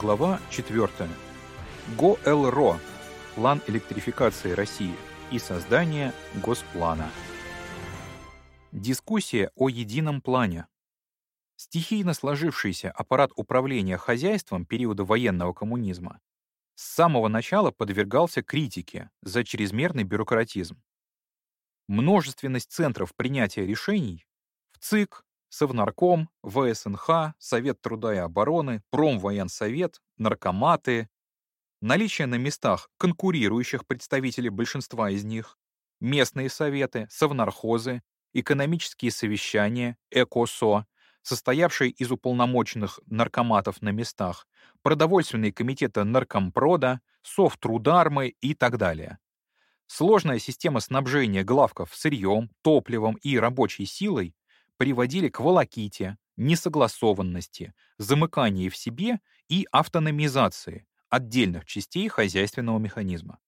Глава 4. ГОЭЛРО. План электрификации России и создание Госплана. Дискуссия о едином плане. Стихийно сложившийся аппарат управления хозяйством периода военного коммунизма с самого начала подвергался критике за чрезмерный бюрократизм. Множественность центров принятия решений в ЦИК, Совнарком, ВСНХ, Совет труда и обороны, Промвоенсовет, наркоматы, наличие на местах конкурирующих представителей большинства из них, местные советы, совнархозы, экономические совещания, ЭКОСО, состоявшие из уполномоченных наркоматов на местах, продовольственные комитеты наркомпрода, совтрудармы и так далее. Сложная система снабжения главков сырьем, топливом и рабочей силой приводили к волоките, несогласованности, замыкании в себе и автономизации отдельных частей хозяйственного механизма.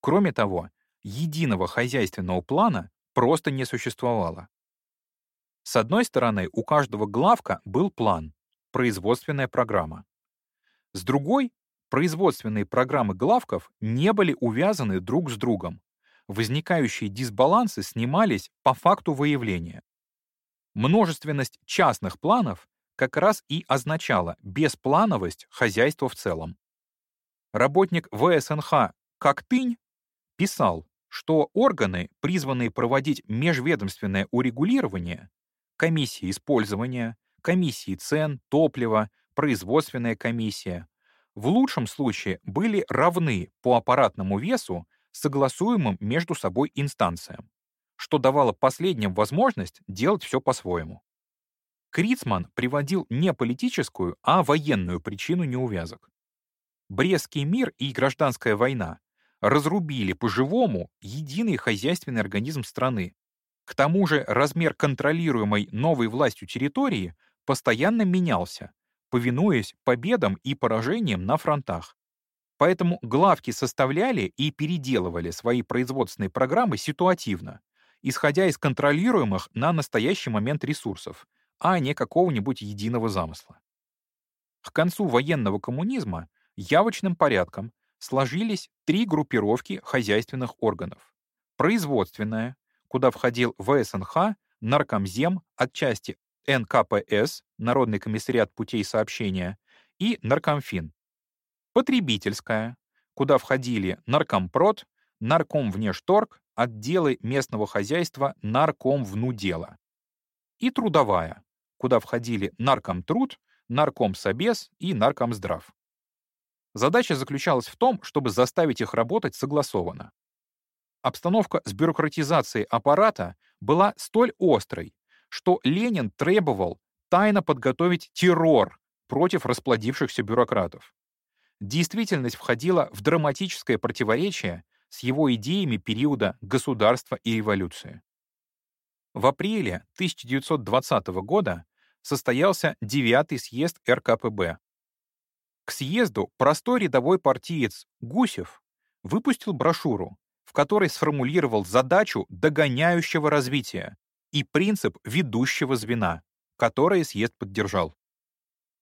Кроме того, единого хозяйственного плана просто не существовало. С одной стороны, у каждого главка был план, производственная программа. С другой, производственные программы главков не были увязаны друг с другом. Возникающие дисбалансы снимались по факту выявления. Множественность частных планов как раз и означала бесплановость хозяйства в целом. Работник ВСНХ Коктынь писал, что органы, призванные проводить межведомственное урегулирование, комиссии использования, комиссии цен, топлива, производственная комиссия, в лучшем случае были равны по аппаратному весу согласуемым между собой инстанциям что давало последним возможность делать все по-своему. Крицман приводил не политическую, а военную причину неувязок. Брестский мир и гражданская война разрубили по-живому единый хозяйственный организм страны. К тому же размер контролируемой новой властью территории постоянно менялся, повинуясь победам и поражениям на фронтах. Поэтому главки составляли и переделывали свои производственные программы ситуативно, исходя из контролируемых на настоящий момент ресурсов, а не какого-нибудь единого замысла. К концу военного коммунизма явочным порядком сложились три группировки хозяйственных органов. Производственная, куда входил ВСНХ, Наркомзем, отчасти НКПС, Народный комиссариат путей сообщения, и Наркомфин. Потребительская, куда входили Наркомпрод, Наркомвнешторг отделы местного хозяйства наркомвнудела. И трудовая, куда входили наркомтруд, наркомсобес и наркомздрав. Задача заключалась в том, чтобы заставить их работать согласованно. Обстановка с бюрократизацией аппарата была столь острой, что Ленин требовал тайно подготовить террор против расплодившихся бюрократов. Действительность входила в драматическое противоречие с его идеями периода государства и революции. В апреле 1920 года состоялся девятый съезд РКПБ. К съезду простой рядовой партиец Гусев выпустил брошюру, в которой сформулировал задачу догоняющего развития и принцип ведущего звена, который съезд поддержал.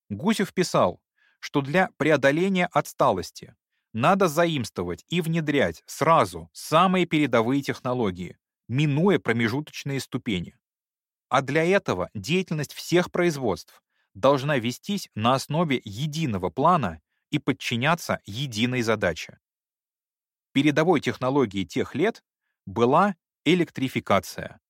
Гусев писал, что для преодоления отсталости надо заимствовать и внедрять сразу самые передовые технологии, минуя промежуточные ступени. А для этого деятельность всех производств должна вестись на основе единого плана и подчиняться единой задаче. Передовой технологией тех лет была электрификация.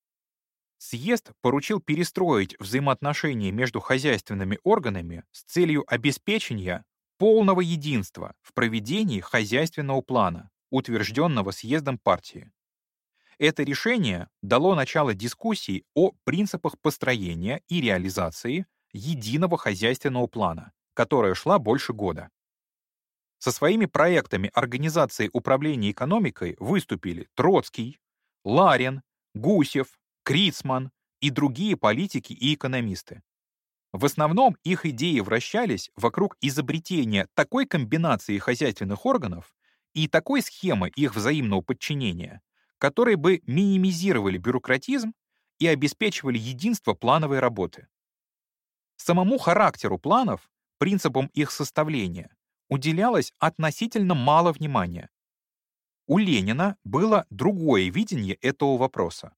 Съезд поручил перестроить взаимоотношения между хозяйственными органами с целью обеспечения полного единства в проведении хозяйственного плана, утвержденного съездом партии. Это решение дало начало дискуссии о принципах построения и реализации единого хозяйственного плана, которая шла больше года. Со своими проектами организации управления экономикой выступили Троцкий, Ларин, Гусев, Крицман и другие политики и экономисты. В основном их идеи вращались вокруг изобретения такой комбинации хозяйственных органов и такой схемы их взаимного подчинения, которые бы минимизировали бюрократизм и обеспечивали единство плановой работы. Самому характеру планов принципам их составления уделялось относительно мало внимания. У Ленина было другое видение этого вопроса.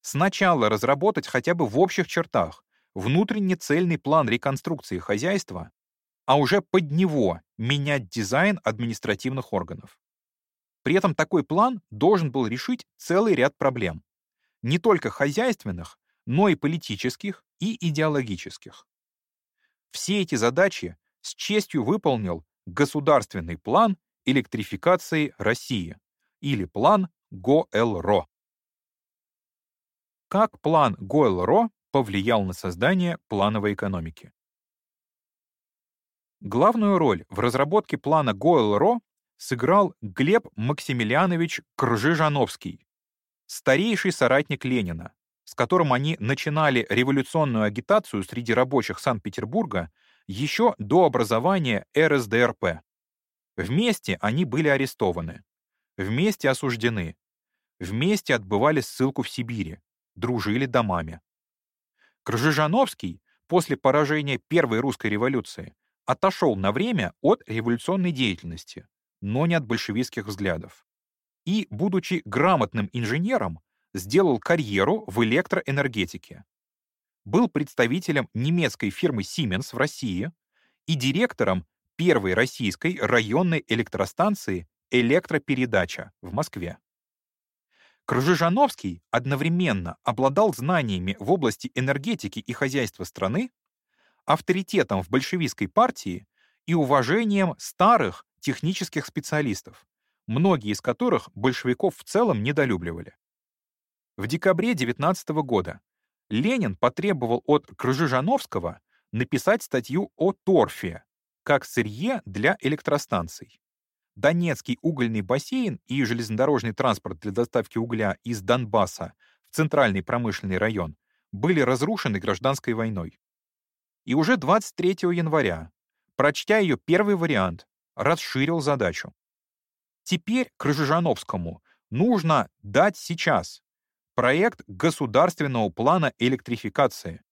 Сначала разработать хотя бы в общих чертах внутренне цельный план реконструкции хозяйства, а уже под него менять дизайн административных органов. При этом такой план должен был решить целый ряд проблем. Не только хозяйственных, но и политических и идеологических. Все эти задачи с честью выполнил Государственный план электрификации России или план ГОЭЛРО. Как план ГОЭЛРО повлиял на создание плановой экономики? Главную роль в разработке плана ГОЭЛРО сыграл Глеб Максимилианович Кржижановский, старейший соратник Ленина, с которым они начинали революционную агитацию среди рабочих Санкт-Петербурга еще до образования РСДРП. Вместе они были арестованы, вместе осуждены, вместе отбывали ссылку в Сибири, дружили домами. Кржижановский после поражения Первой русской революции отошел на время от революционной деятельности, но не от большевистских взглядов. И, будучи грамотным инженером, сделал карьеру в электроэнергетике. Был представителем немецкой фирмы Siemens в России и директором первой российской районной электростанции «Электропередача» в Москве. Крыжижановский одновременно обладал знаниями в области энергетики и хозяйства страны, авторитетом в большевистской партии и уважением старых технических специалистов, многие из которых большевиков в целом недолюбливали. В декабре 19 года Ленин потребовал от Крыжижановского написать статью о торфе как сырье для электростанций. Донецкий угольный бассейн и железнодорожный транспорт для доставки угля из Донбасса в центральный промышленный район были разрушены гражданской войной. И уже 23 января, прочтя ее первый вариант, расширил задачу. Теперь Крыжижановскому нужно дать сейчас проект государственного плана электрификации.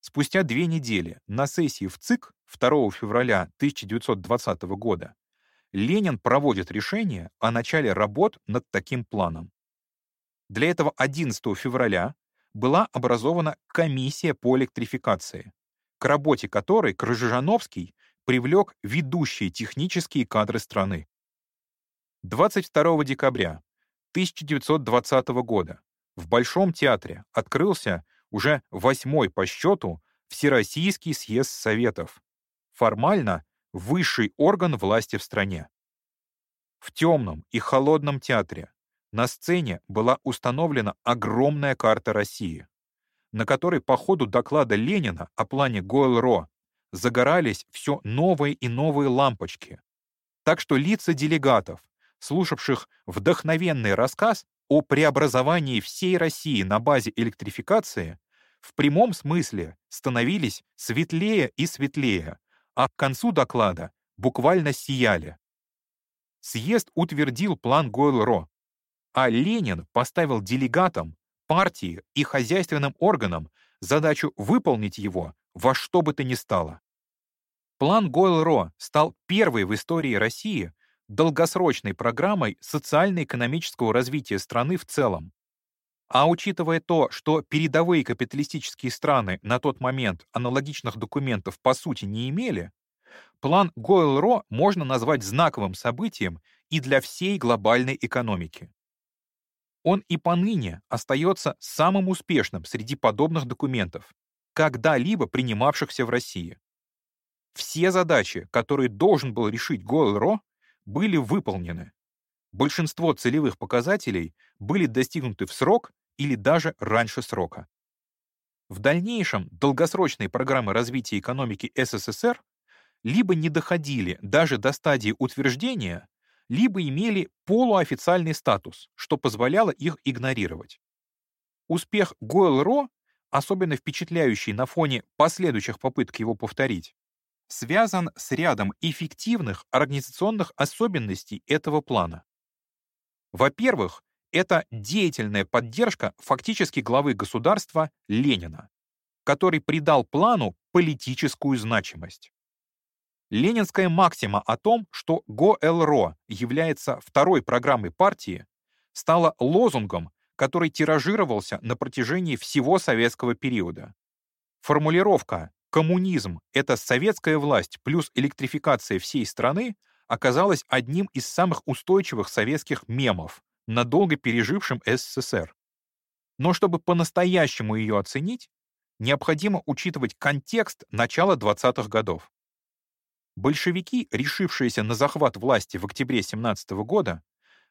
Спустя две недели на сессии в ЦИК 2 февраля 1920 года Ленин проводит решение о начале работ над таким планом. Для этого 11 февраля была образована комиссия по электрификации, к работе которой Крыжижановский привлек ведущие технические кадры страны. 22 декабря 1920 года в Большом театре открылся уже восьмой по счету Всероссийский съезд Советов, формально высший орган власти в стране. В темном и холодном театре на сцене была установлена огромная карта России, на которой по ходу доклада Ленина о плане Гойл-Ро загорались все новые и новые лампочки. Так что лица делегатов, слушавших вдохновенный рассказ о преобразовании всей России на базе электрификации, в прямом смысле становились светлее и светлее, а к концу доклада буквально сияли. Съезд утвердил план Гойл-Ро, а Ленин поставил делегатам, партии и хозяйственным органам задачу выполнить его во что бы то ни стало. План Гойл-Ро стал первой в истории России долгосрочной программой социально-экономического развития страны в целом. А учитывая то, что передовые капиталистические страны на тот момент аналогичных документов по сути не имели, план Гойл-Ро можно назвать знаковым событием и для всей глобальной экономики. Он и поныне остается самым успешным среди подобных документов, когда-либо принимавшихся в России. Все задачи, которые должен был решить Гойл-Ро, были выполнены. Большинство целевых показателей были достигнуты в срок или даже раньше срока. В дальнейшем долгосрочные программы развития экономики СССР либо не доходили даже до стадии утверждения, либо имели полуофициальный статус, что позволяло их игнорировать. Успех Гойл-Ро, особенно впечатляющий на фоне последующих попыток его повторить, связан с рядом эффективных организационных особенностей этого плана. Во-первых, это деятельная поддержка фактически главы государства Ленина, который придал плану политическую значимость. Ленинская максима о том, что ГО-ЛРО является второй программой партии, стала лозунгом, который тиражировался на протяжении всего советского периода. Формулировка «коммунизм — это советская власть плюс электрификация всей страны» оказалась одним из самых устойчивых советских мемов, надолго пережившим СССР. Но чтобы по-настоящему ее оценить, необходимо учитывать контекст начала 20-х годов. Большевики, решившиеся на захват власти в октябре 17 года,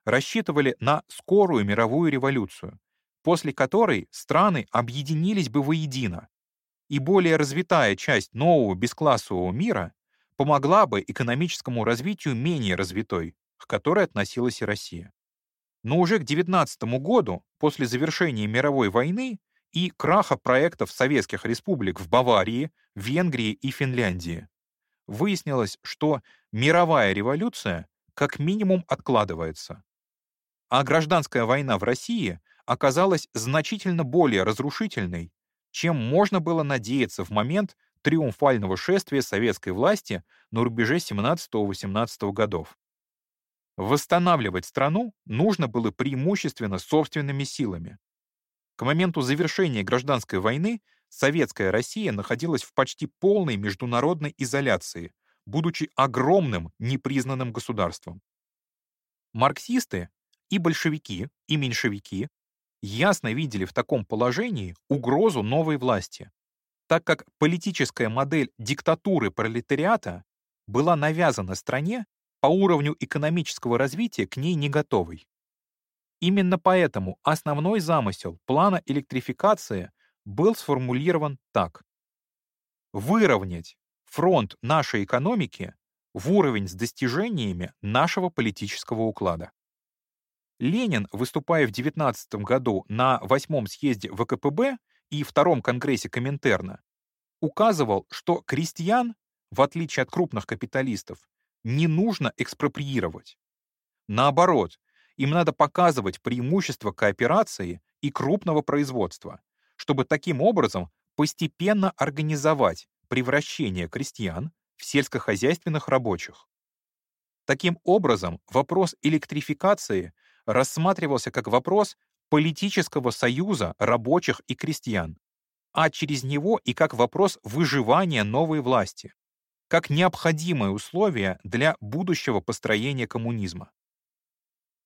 рассчитывали на скорую мировую революцию, после которой страны объединились бы воедино, и более развитая часть нового бесклассового мира помогла бы экономическому развитию менее развитой, к которой относилась и Россия. Но уже к 19 году, после завершения мировой войны и краха проектов советских республик в Баварии, Венгрии и Финляндии, выяснилось, что мировая революция как минимум откладывается. А гражданская война в России оказалась значительно более разрушительной, чем можно было надеяться в момент триумфального шествия советской власти на рубеже 17-18 годов. Восстанавливать страну нужно было преимущественно собственными силами. К моменту завершения гражданской войны советская Россия находилась в почти полной международной изоляции, будучи огромным непризнанным государством. Марксисты и большевики, и меньшевики ясно видели в таком положении угрозу новой власти, так как политическая модель диктатуры пролетариата была навязана стране по уровню экономического развития к ней не готовой. Именно поэтому основной замысел плана электрификации был сформулирован так. Выровнять фронт нашей экономики в уровень с достижениями нашего политического уклада. Ленин, выступая в 19 году на восьмом съезде ВКПБ и втором конгрессе Коминтерна, указывал, что крестьян, в отличие от крупных капиталистов, не нужно экспроприировать. Наоборот, им надо показывать преимущества кооперации и крупного производства, чтобы таким образом постепенно организовать превращение крестьян в сельскохозяйственных рабочих. Таким образом, вопрос электрификации рассматривался как вопрос политического союза рабочих и крестьян, а через него и как вопрос выживания новой власти, как необходимое условие для будущего построения коммунизма.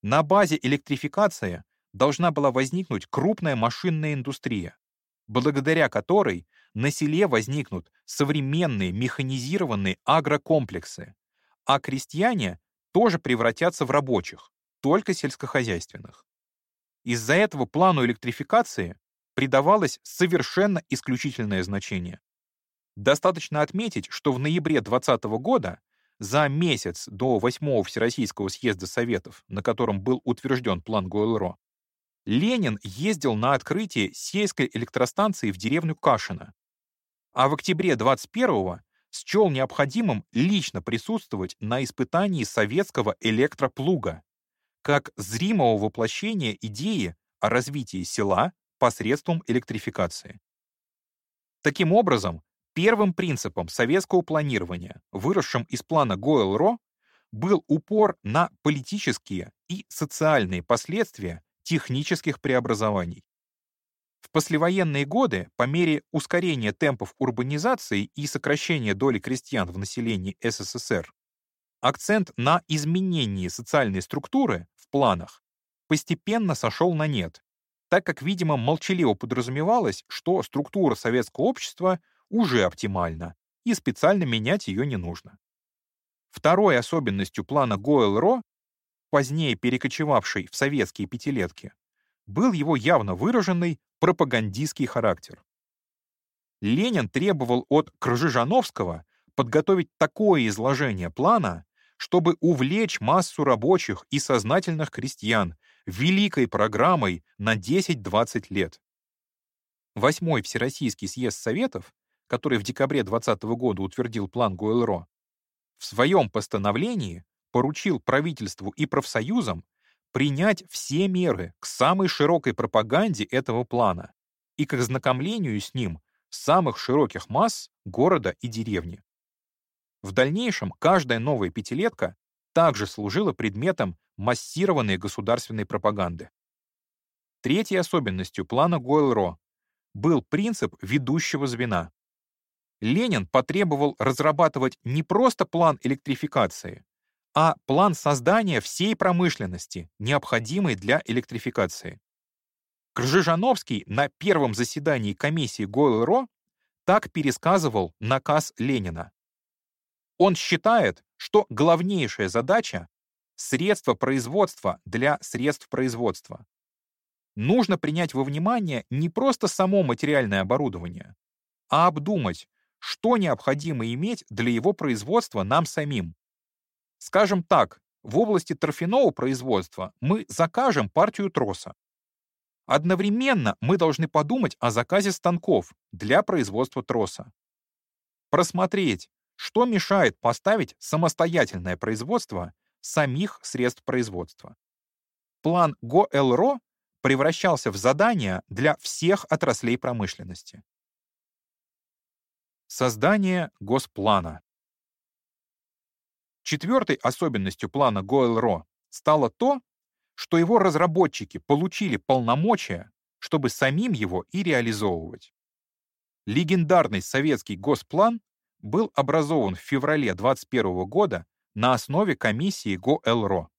На базе электрификации должна была возникнуть крупная машинная индустрия, благодаря которой на селе возникнут современные механизированные агрокомплексы, а крестьяне тоже превратятся в рабочих, только сельскохозяйственных. Из-за этого плану электрификации придавалось совершенно исключительное значение. Достаточно отметить, что в ноябре 2020 года, за месяц до 8 Всероссийского съезда Советов, на котором был утвержден план ГОЛРО, Ленин ездил на открытие сельской электростанции в деревню Кашино, а в октябре 21-го счел необходимым лично присутствовать на испытании советского электроплуга как зримого воплощения идеи о развитии села посредством электрификации. Таким образом, первым принципом советского планирования, выросшим из плана ГОЭЛРО, был упор на политические и социальные последствия технических преобразований. В послевоенные годы, по мере ускорения темпов урбанизации и сокращения доли крестьян в населении СССР, акцент на изменении социальной структуры в планах постепенно сошел на нет, так как, видимо, молчаливо подразумевалось, что структура советского общества уже оптимальна, и специально менять ее не нужно. Второй особенностью плана Гойл-Ро, позднее перекочевавший в советские пятилетки, был его явно выраженный пропагандистский характер. Ленин требовал от Крыжижановского подготовить такое изложение плана, чтобы увлечь массу рабочих и сознательных крестьян великой программой на 10-20 лет. Восьмой Всероссийский съезд Советов, который в декабре 2020 года утвердил план Гуэлро, в своем постановлении поручил правительству и профсоюзам принять все меры к самой широкой пропаганде этого плана и к ознакомлению с ним самых широких масс города и деревни. В дальнейшем каждая новая пятилетка также служила предметом массированной государственной пропаганды. Третьей особенностью плана Гойл-Ро был принцип ведущего звена. Ленин потребовал разрабатывать не просто план электрификации, а план создания всей промышленности, необходимой для электрификации. Кржижановский на первом заседании комиссии Гойл-Ро так пересказывал наказ Ленина. Он считает, что главнейшая задача — средства производства для средств производства. Нужно принять во внимание не просто само материальное оборудование, а обдумать, что необходимо иметь для его производства нам самим. Скажем так, в области торфяного производства мы закажем партию троса. Одновременно мы должны подумать о заказе станков для производства троса. Просмотреть, что мешает поставить самостоятельное производство самих средств производства. План ГОЭЛРО превращался в задание для всех отраслей промышленности. Создание госплана. Четвертой особенностью плана ГОЭЛРО стало то, что его разработчики получили полномочия, чтобы самим его и реализовывать. Легендарный советский госплан был образован в феврале 2021 года на основе комиссии ГОЭЛРО.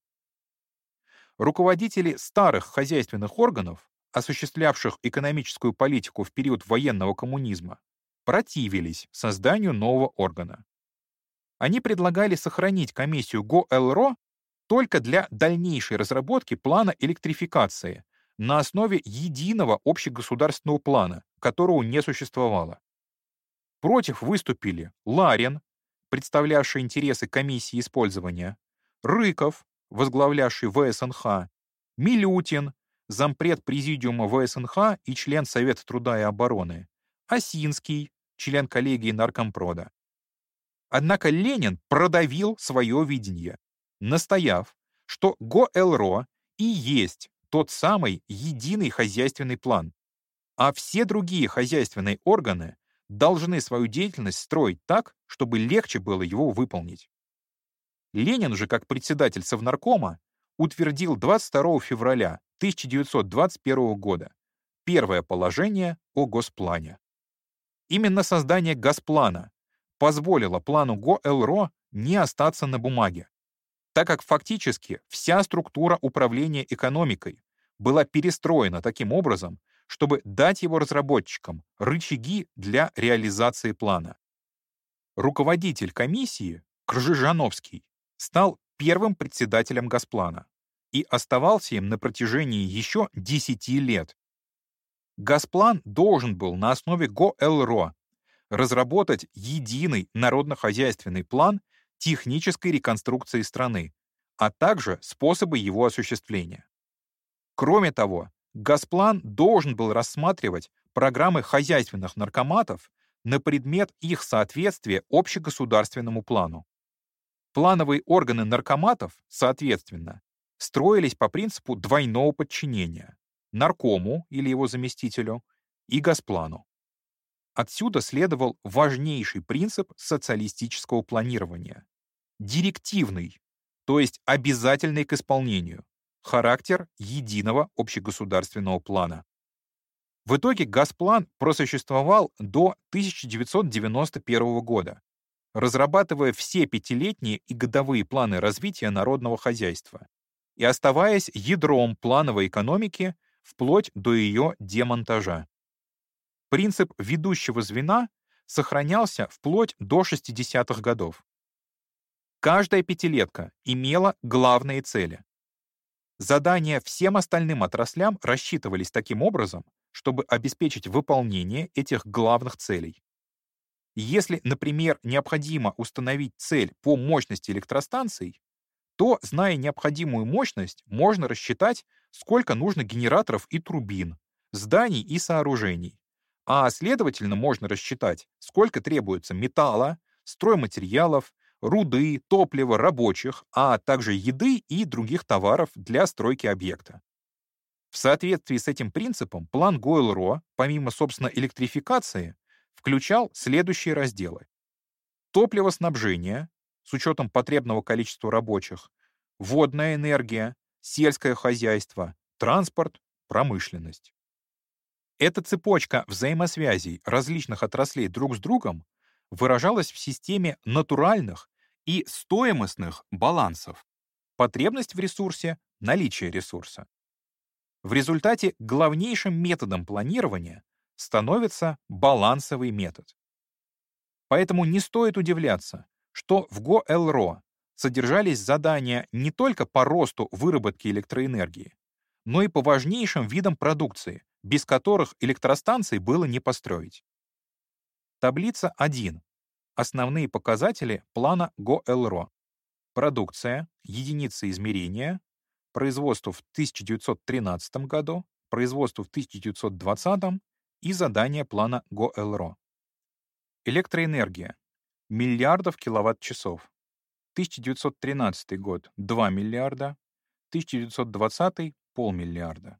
Руководители старых хозяйственных органов, осуществлявших экономическую политику в период военного коммунизма, противились созданию нового органа. Они предлагали сохранить комиссию ГОЭЛРО только для дальнейшей разработки плана электрификации на основе единого общегосударственного плана, которого не существовало. Против выступили Ларин, представлявший интересы комиссии использования, Рыков, возглавлявший ВСНХ, Милютин, зампред президиума ВСНХ и член Совета труда и обороны, Осинский, член коллегии Наркомпрода. Однако Ленин продавил свое видение, настояв, что ГОЭЛРО и есть тот самый единый хозяйственный план, а все другие хозяйственные органы должны свою деятельность строить так, чтобы легче было его выполнить. Ленин же, как председатель Совнаркома, утвердил 22 февраля 1921 года первое положение о Госплане. Именно создание Госплана позволило плану ГОЭЛРО не остаться на бумаге, так как фактически вся структура управления экономикой была перестроена таким образом, чтобы дать его разработчикам рычаги для реализации плана. Руководитель комиссии, Кржижановский, стал первым председателем Госплана и оставался им на протяжении еще 10 лет. Госплан должен был на основе ГОЭЛРО разработать единый народно-хозяйственный план технической реконструкции страны, а также способы его осуществления. Кроме того, Газплан должен был рассматривать программы хозяйственных наркоматов на предмет их соответствия общегосударственному плану. Плановые органы наркоматов, соответственно, строились по принципу двойного подчинения — наркому или его заместителю и Газплану. Отсюда следовал важнейший принцип социалистического планирования — директивный, то есть обязательный к исполнению, характер единого общегосударственного плана. В итоге Газплан просуществовал до 1991 года, разрабатывая все пятилетние и годовые планы развития народного хозяйства и оставаясь ядром плановой экономики вплоть до ее демонтажа. Принцип ведущего звена сохранялся вплоть до 60-х годов. Каждая пятилетка имела главные цели Задания всем остальным отраслям рассчитывались таким образом, чтобы обеспечить выполнение этих главных целей. Если, например, необходимо установить цель по мощности электростанций, то, зная необходимую мощность, можно рассчитать, сколько нужно генераторов и турбин, зданий и сооружений. А, следовательно, можно рассчитать, сколько требуется металла, стройматериалов, руды, топлива, рабочих, а также еды и других товаров для стройки объекта. В соответствии с этим принципом план Гойл-Ро, помимо, собственно, электрификации, включал следующие разделы. Топливоснабжение, с учетом потребного количества рабочих, водная энергия, сельское хозяйство, транспорт, промышленность. Эта цепочка взаимосвязей различных отраслей друг с другом выражалась в системе натуральных и стоимостных балансов. Потребность в ресурсе — наличие ресурса. В результате главнейшим методом планирования становится балансовый метод. Поэтому не стоит удивляться, что в ГО-ЛРО содержались задания не только по росту выработки электроэнергии, но и по важнейшим видам продукции, без которых электростанции было не построить. Таблица 1. Основные показатели плана ГО-ЛРО. Продукция, единицы измерения, производство в 1913 году, производство в 1920 и задание плана ГО-ЛРО. Электроэнергия. Миллиардов киловатт-часов. 1913 год — 2 миллиарда, 1920 — полмиллиарда.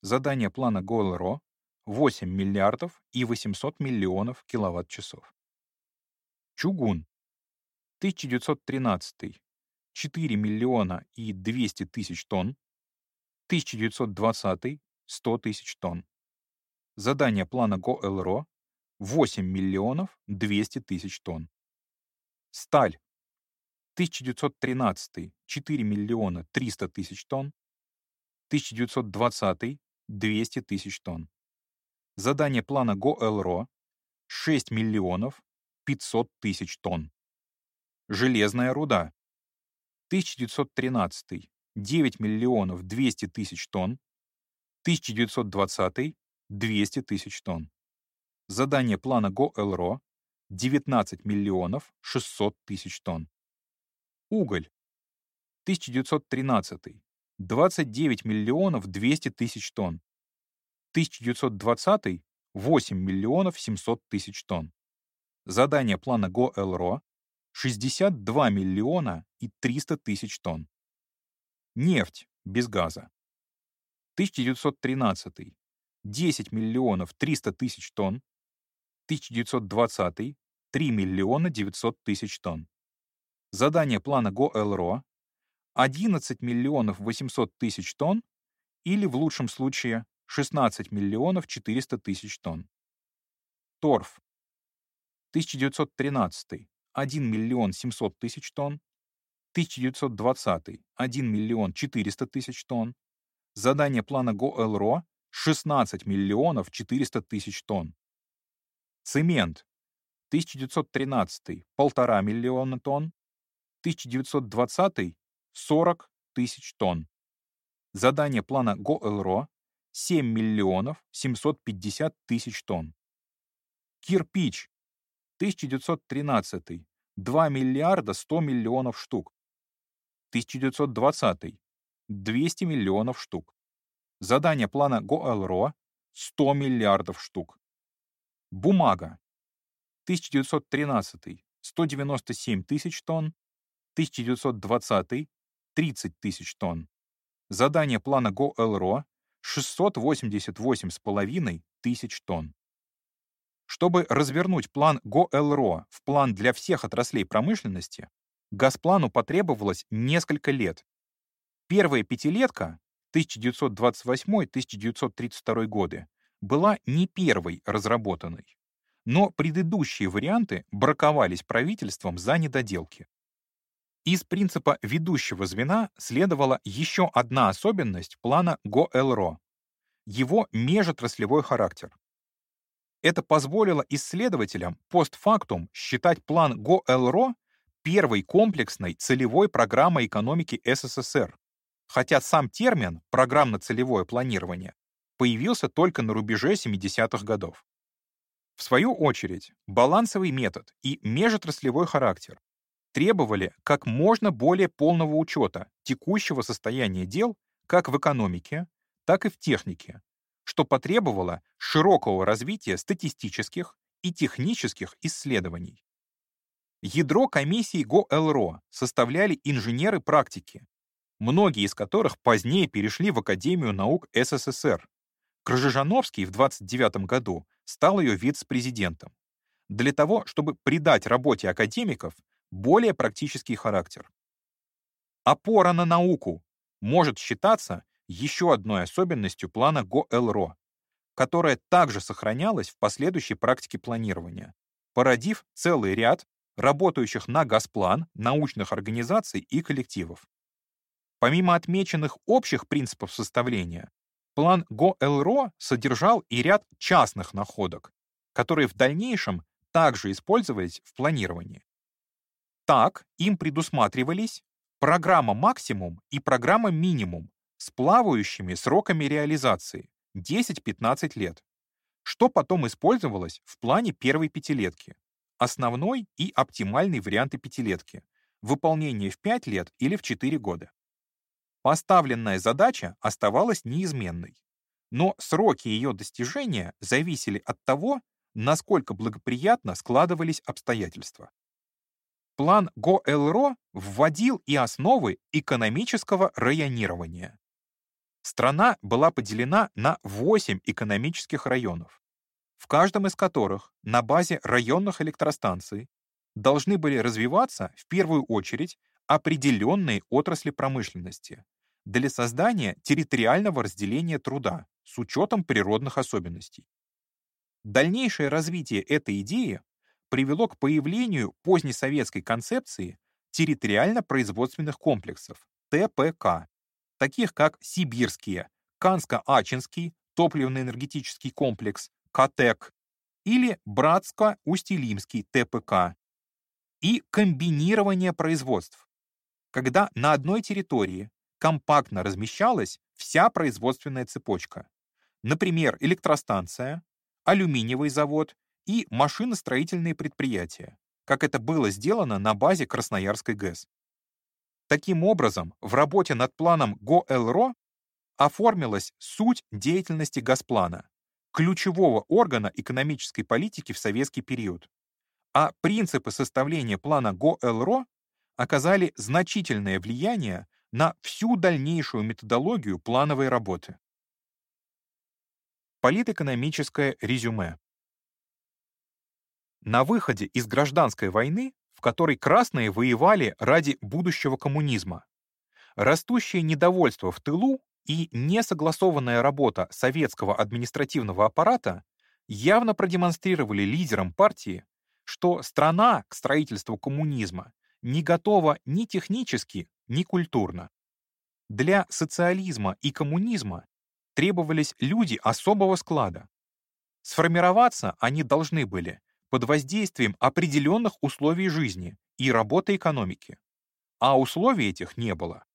Задание плана ГО-ЛРО — 8 миллиардов и 800 миллионов киловатт-часов. Чугун. 1913 — 4 миллиона и 200 тысяч тонн, 1920 — 100 тысяч тонн. Задание плана ГО-ЛРО — 8 миллионов 200 тысяч тонн. Сталь. 1913 — 4 миллиона 300 тысяч тонн, 1920 — 200 тысяч тонн. Задание плана ГО-ЛРО — 6 миллионов 500 тысяч тонн. Железная руда. 1913 — 9 миллионов 200 тысяч тонн, 1920 — 200 тысяч тонн. Задание плана ГО-ЛРО — 19 миллионов 600 тысяч тонн. Уголь. 1913 — 29 миллионов 200 тысяч тонн. 1920 — 8 миллионов 700 тысяч тонн. Задание плана ГО-ЛРО — 62 миллиона и 300 тысяч тонн. Нефть без газа. 1913 — 10 миллионов 300 тысяч тонн. 1920 — 3 миллиона 900 тысяч тонн. Задание плана ГО-ЛРО — 11 миллионов 800 тысяч тонн или, в лучшем случае, 16 миллионов 400 тысяч тонн. Торф. 1913 — 1 миллион 700 тысяч тонн, 1920 — 1 миллион 400 тысяч тонн, задание плана ГО-ЛРО — 16 миллионов 400 тысяч тонн. Цемент. 1913 — 1,5 миллиона тонн, 1920 — 40 тысяч тонн. Задание плана ГО-ЛРО — 7 миллионов 750 тысяч тонн. Кирпич. 1913 — 2 миллиарда 100 миллионов штук. 1920 — 200 миллионов штук. Задание плана ГО-ЛРО — 100 миллиардов штук. Бумага. 1913 — 197 тысяч тонн. 1920 — 30 тысяч тонн. Задание плана ГО-ЛРО — 688,5 тысяч тонн. Чтобы развернуть план ГО-ЛРО в план для всех отраслей промышленности, Газплану потребовалось несколько лет. Первая пятилетка 1928-1932 годы была не первой разработанной, но предыдущие варианты браковались правительством за недоделки. Из принципа ведущего звена следовала еще одна особенность плана ГО-ЛРО — его межотраслевой характер. Это позволило исследователям постфактум считать план ГО-ЛРО первой комплексной целевой программой экономики СССР, хотя сам термин «программно-целевое планирование» появился только на рубеже 70-х годов. В свою очередь, балансовый метод и межотраслевой характер требовали как можно более полного учета текущего состояния дел как в экономике, так и в технике, что потребовало широкого развития статистических и технических исследований. Ядро комиссии ГО-ЛРО составляли инженеры практики, многие из которых позднее перешли в Академию наук СССР. Крыжижановский в 29 году стал ее вице-президентом. для того, чтобы придать работе академиков более практический характер. Опора на науку может считаться еще одной особенностью плана ГО-ЭЛРО, которая также сохранялась в последующей практике планирования, породив целый ряд работающих на Газплан научных организаций и коллективов. Помимо отмеченных общих принципов составления, план ГО-ЭЛРО содержал и ряд частных находок, которые в дальнейшем также использовались в планировании. Так, им предусматривались программа «Максимум» и программа «Минимум» с плавающими сроками реализации 10-15 лет, что потом использовалось в плане первой пятилетки, основной и оптимальный варианты пятилетки, выполнение в 5 лет или в 4 года. Поставленная задача оставалась неизменной, но сроки ее достижения зависели от того, насколько благоприятно складывались обстоятельства. План ГО-ЭЛРО вводил и основы экономического районирования. Страна была поделена на 8 экономических районов, в каждом из которых на базе районных электростанций должны были развиваться в первую очередь определенные отрасли промышленности для создания территориального разделения труда с учетом природных особенностей. Дальнейшее развитие этой идеи привело к появлению позднесоветской концепции территориально-производственных комплексов, ТПК, таких как Сибирские, Канско-Ачинский топливно-энергетический комплекс, КАТЭК, или Братско-Устилимский ТПК, и комбинирование производств, когда на одной территории компактно размещалась вся производственная цепочка, например, электростанция, алюминиевый завод и машиностроительные предприятия, как это было сделано на базе Красноярской ГЭС. Таким образом, в работе над планом ГО-ЭЛРО оформилась суть деятельности Газплана, ключевого органа экономической политики в советский период. А принципы составления плана ГО-ЭЛРО оказали значительное влияние на всю дальнейшую методологию плановой работы. Политэкономическое резюме. На выходе из гражданской войны которой красные воевали ради будущего коммунизма. Растущее недовольство в тылу и несогласованная работа советского административного аппарата явно продемонстрировали лидерам партии, что страна к строительству коммунизма не готова ни технически, ни культурно. Для социализма и коммунизма требовались люди особого склада. Сформироваться они должны были под воздействием определенных условий жизни и работы экономики. А условий этих не было.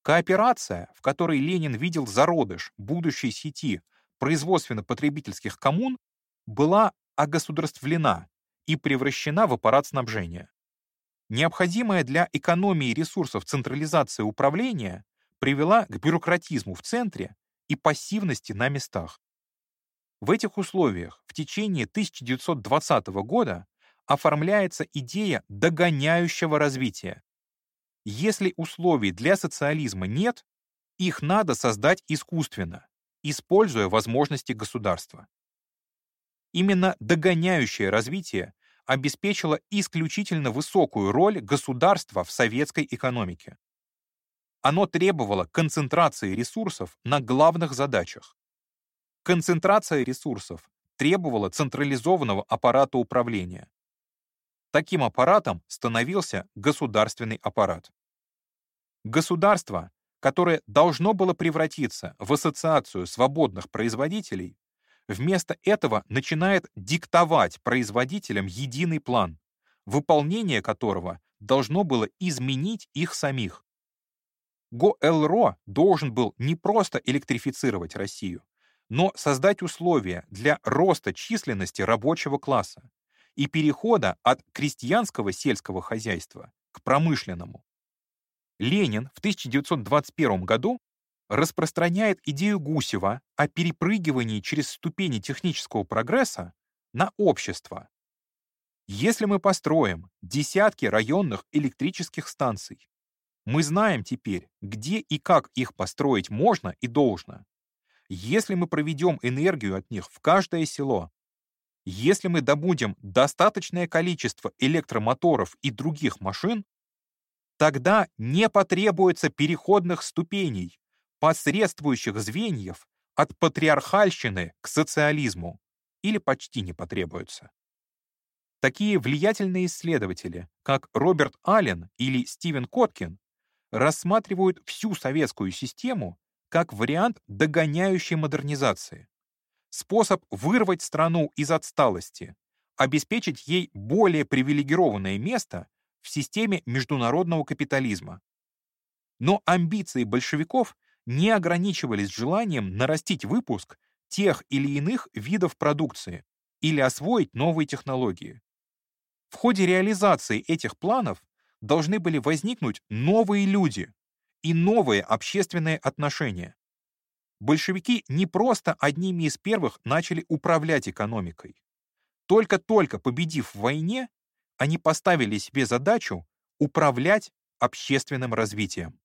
Кооперация, в которой Ленин видел зародыш будущей сети производственно-потребительских коммун, была огосударствлена и превращена в аппарат снабжения. Необходимая для экономии ресурсов централизация управления привела к бюрократизму в центре и пассивности на местах. В этих условиях в течение 1920 года оформляется идея догоняющего развития. Если условий для социализма нет, их надо создать искусственно, используя возможности государства. Именно догоняющее развитие обеспечило исключительно высокую роль государства в советской экономике. Оно требовало концентрации ресурсов на главных задачах Концентрация ресурсов требовала централизованного аппарата управления. Таким аппаратом становился государственный аппарат. Государство, которое должно было превратиться в ассоциацию свободных производителей, вместо этого начинает диктовать производителям единый план, выполнение которого должно было изменить их самих. ГО-ЭЛРО должен был не просто электрифицировать Россию, но создать условия для роста численности рабочего класса и перехода от крестьянского сельского хозяйства к промышленному. Ленин в 1921 году распространяет идею Гусева о перепрыгивании через ступени технического прогресса на общество. Если мы построим десятки районных электрических станций, мы знаем теперь, где и как их построить можно и должно, если мы проведем энергию от них в каждое село, если мы добудем достаточное количество электромоторов и других машин, тогда не потребуется переходных ступеней, посредствующих звеньев от патриархальщины к социализму, или почти не потребуется. Такие влиятельные исследователи, как Роберт Аллен или Стивен Коткин, рассматривают всю советскую систему как вариант догоняющей модернизации. Способ вырвать страну из отсталости, обеспечить ей более привилегированное место в системе международного капитализма. Но амбиции большевиков не ограничивались желанием нарастить выпуск тех или иных видов продукции или освоить новые технологии. В ходе реализации этих планов должны были возникнуть новые люди и новые общественные отношения. Большевики не просто одними из первых начали управлять экономикой. Только-только победив в войне, они поставили себе задачу управлять общественным развитием.